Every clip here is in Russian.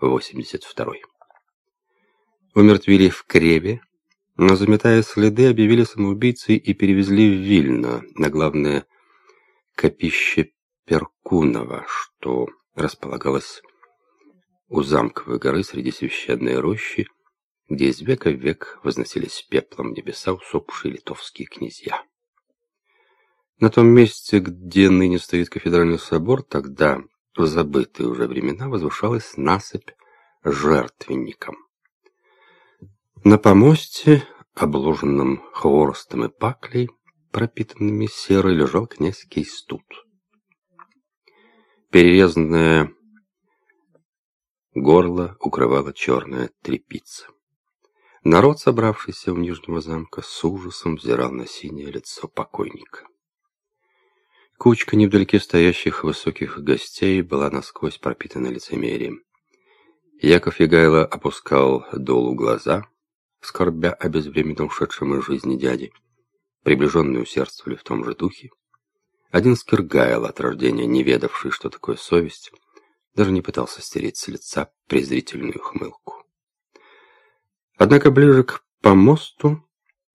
82 Умертвили в Кребе, но, заметая следы, объявили самоубийцей и перевезли в Вильно, на главное копище Перкунова, что располагалось у замковой горы среди священной рощи, где из века в век возносились пеплом небеса усопшие литовские князья. На том месте, где ныне стоит кафедральный собор, тогда, в забытые уже времена, возвышалась насыпь жертвенником. На помосте, обложенном хворостом и паклей, пропитанными серой, лежал князь Кейстут. Перерезанное горло укрывала черная тряпица. Народ, собравшийся у Нижнего замка, с ужасом взирал на синее лицо покойника. Кучка невдалеке стоящих высоких гостей была насквозь пропитана лицемерием. Яков Егайло опускал долу глаза, скорбя о безвременно ушедшем из жизни дяде. Приближенные усердствовали в том же духе. Один Скиргайл, от рождения не ведавший, что такое совесть, даже не пытался стереть с лица презрительную хмылку. Однако ближе к помосту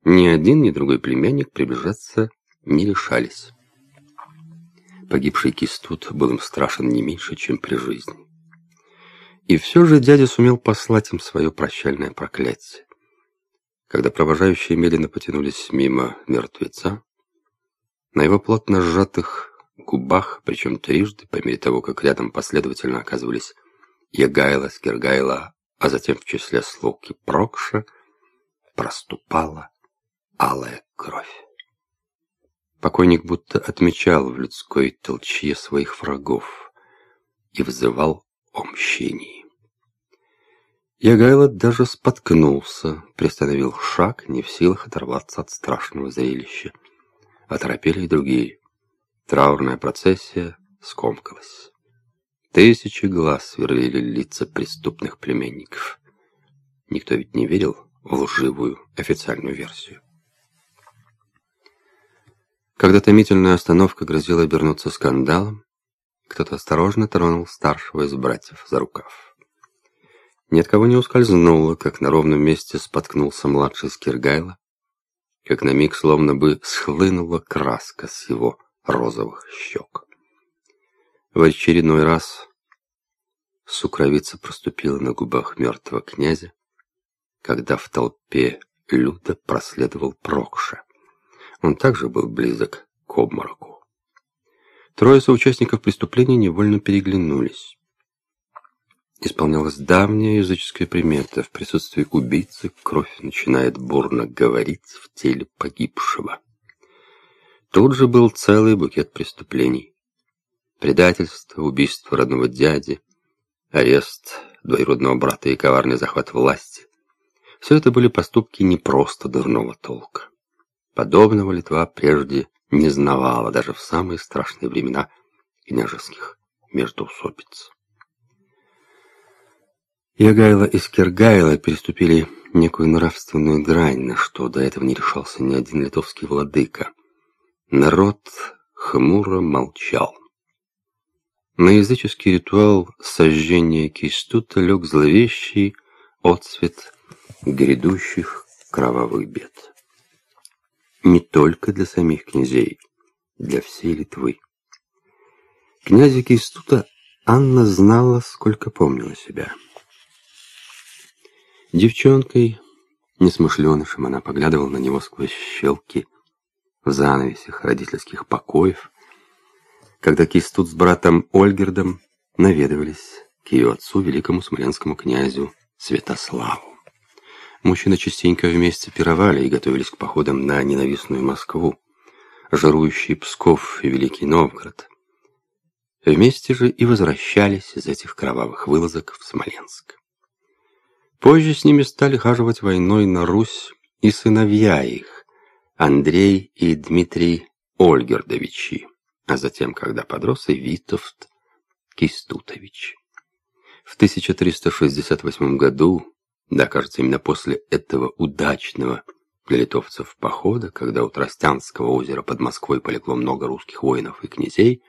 ни один, ни другой племянник приближаться не решались. Погибший Кистут был им страшен не меньше, чем при жизни. И все же дядя сумел послать им свое прощальное проклятие. Когда провожающие медленно потянулись мимо мертвеца, на его плотно сжатых губах, причем трижды, по мере того, как рядом последовательно оказывались Ягайла, Скиргайла, а затем в числе слуг и Прокша проступала алая кровь. Покойник будто отмечал в людской толчье своих врагов и вызывал о мщении. Ягайло даже споткнулся, приостановил шаг, не в силах оторваться от страшного зрелища. Оторопели и другие. Траурная процессия скомкалась. Тысячи глаз сверлили лица преступных племенников. Никто ведь не верил в лживую официальную версию. Когда томительная остановка грозила обернуться скандалом, кто-то осторожно тронул старшего из братьев за рукав. Ни от кого не ускользнуло, как на ровном месте споткнулся младший Скиргайло, как на миг словно бы схлынула краска с его розовых щек. В очередной раз сукровица проступила на губах мертвого князя, когда в толпе люто проследовал Прокша. Он также был близок к обмороку. Трое соучастников преступления невольно переглянулись. Исполнялась давняя языческая примета. В присутствии убийцы кровь начинает бурно говорить в теле погибшего. Тут же был целый букет преступлений предательство, убийство родного дяди, арест двоюродного брата и коварный захват власти. Все это были поступки не просто дурного толка. Подобного Литва прежде не знавала даже в самые страшные времена княжеских междоусобиц. Ягайло и Скиргайло переступили некую нравственную грань, на что до этого не решался ни один литовский владыка. Народ хмуро молчал. На языческий ритуал сожжения кистута лег зловещий отцвет грядущих кровавых бед. Не только для самих князей, для всей Литвы. Князя Кистута Анна знала, сколько помнила себя. Девчонкой, несмышленышем, она поглядывала на него сквозь щелки в занавесях родительских покоев, когда Кистут с братом Ольгердом наведывались к ее отцу, великому смоленскому князю Святославу. Мужчины частенько вместе пировали и готовились к походам на ненавистную Москву, жирующий Псков и Великий Новгород. Вместе же и возвращались из этих кровавых вылазок в Смоленск. Позже с ними стали хаживать войной на Русь и сыновья их, Андрей и Дмитрий Ольгердовичи а затем, когда подрос и Витовт Кистутович. В 1368 году, да, кажется, именно после этого удачного для литовцев похода, когда у Тростянского озера под Москвой полегло много русских воинов и князей,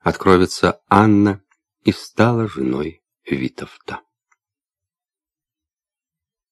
откроется Анна и стала женой Витовта.